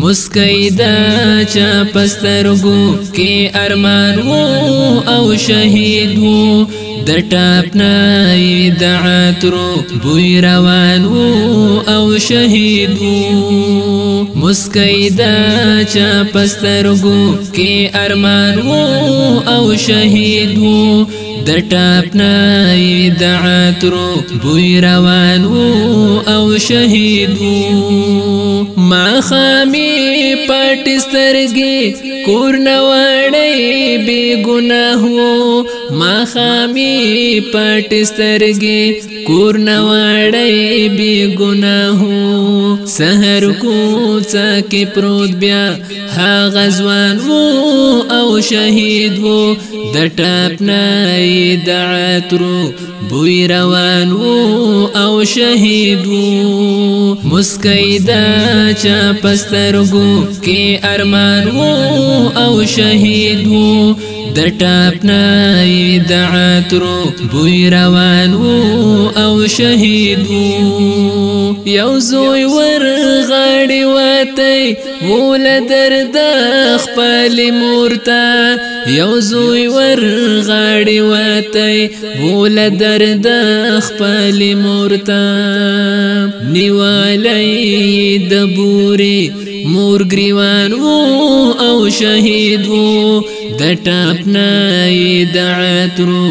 مسکی دا چا پسترگو کې ارمان وو او شهید وو د ټاپ نه د عطرو بوی روان وو او شهید وو مسکی دا چا پسترگو کې ارمان وو او شهید وو د ټاپ نه د عطرو بوی روان وو او شهید وو خميس پټ سترګې کور نوړې بے گناهو ما خامي پټ سترګې کور نوړې بے گناهو سحر کو څکه پروت بیا ها غزوان وو او شهید وو د ټاپ نه دعاترو بوی روان وو او شهید وو مسکیدا چا پسترګو کې ارمان وو او شهید وو د ټاپ نه د عطرو بوی روان وو او شهید وو یو زوی ور غاړي وته ول درد خپل مورته یو زوی ور غاړي وته ول درد خپل مورته نیولې د بوري مور گریوان وو او شهید وو د ټاپنای د عطرو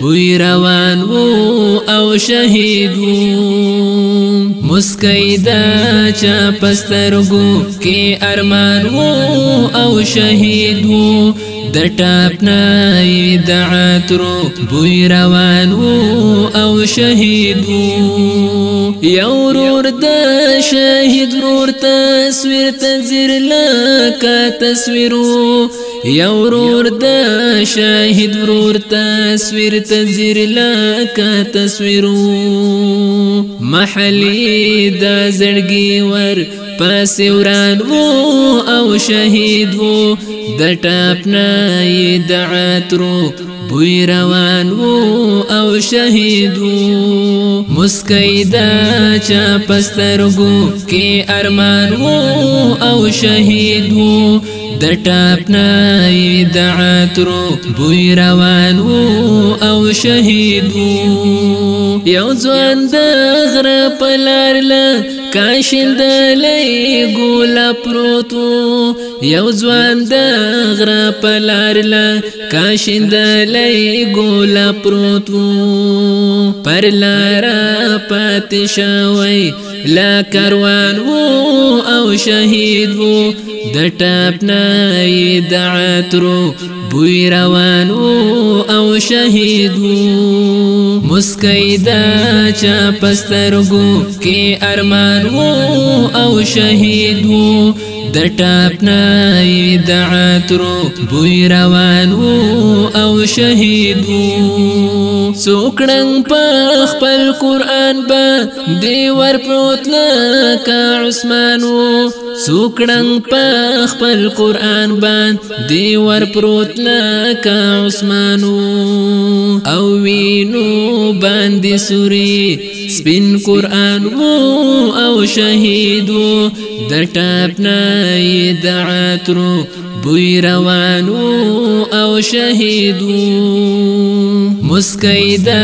بوی روان وو او شهید وو مسکیدا چا پسترګو کې ارمان وو او شهید وو د ټاپ نه د عطرو بوی روان وو او شهید وو یو ورور د شهید ورور تصویر تنزیر لکه تصویرو یو ورور د شهید ورور تصویر تنزیر لکه تصویرو محلی د زړګي ور پس وران وو او شهید وو د ټاپ نه د عطرو بوی روان وو او شهید وو مسکیدا چا پسترګو کې ارمان وو او شهید وو د ټاپ نه د عطرو بوی روان وو او شهید وو یو ځوان د غره په لار له کاشندلې ګول پروتو یو ځوان د غره په لار له کاشندلې ګول پروتو پر لار پات شوي لا کاروان وو او شهید وو د ټاپ نه د عطرو بوی روانو او شهیدو مسکیدا چا پسترګو کې ارمانو او شهیدو د ټاپ نه د عطرو بوی روانو او شهیدو سوکړنګ په خپل قران باندې ور پروت لکه عثمانو سوکړنګ په خپل قران باندې ور پروت لکه عثمانو او وینو باندې سوري سپین قران وو او شهیدو د ټاپ نه دعاترو بوی روانو او شهیدو مسکیدا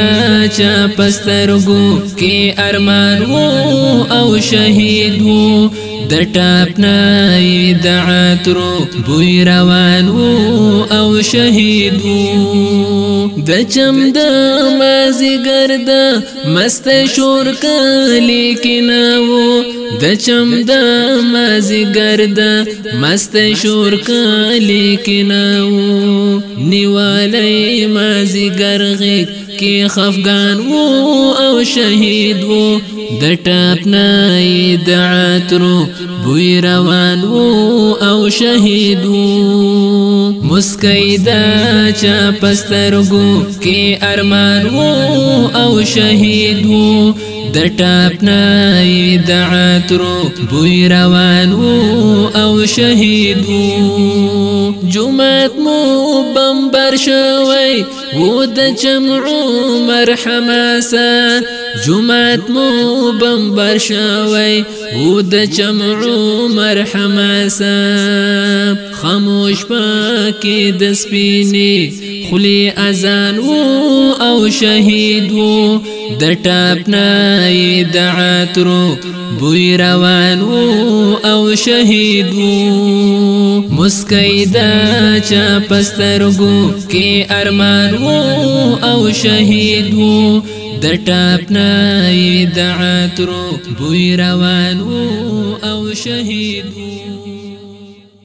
چا پسترګو کې ارمانو او شهیدو د ټاپ نه د عطرو بوی روان وو او شهید وو د چم د مازیګر د مست شور کلی کنا وو د چم د مازیګر د مست شور کلی کنا وو نیوالای مازیګر غیک کې خفغان وو او شهید وو د ټاپ نه د عطرو بوی روان وو او شهید وو مسکیدا چا پسترګو کې ارمان وو او شهید وو د ټاپ نه د عطرو بوی روان وو او شهید وو جمعت مو بمبر شوی وو د جمعو مرحمه سان جمعت مو بمبر شوي او د چمعو مرحمه سا خاموش پاکی د سپینی خلی اذان وو او شهید وو د ټاپ نه دعات رو بوی روان وو او شهید وو مسکیدا چا پسترګو کې ارمان وو او شهید وو د ټاپ نه د عطرو بوی روان او شهید وو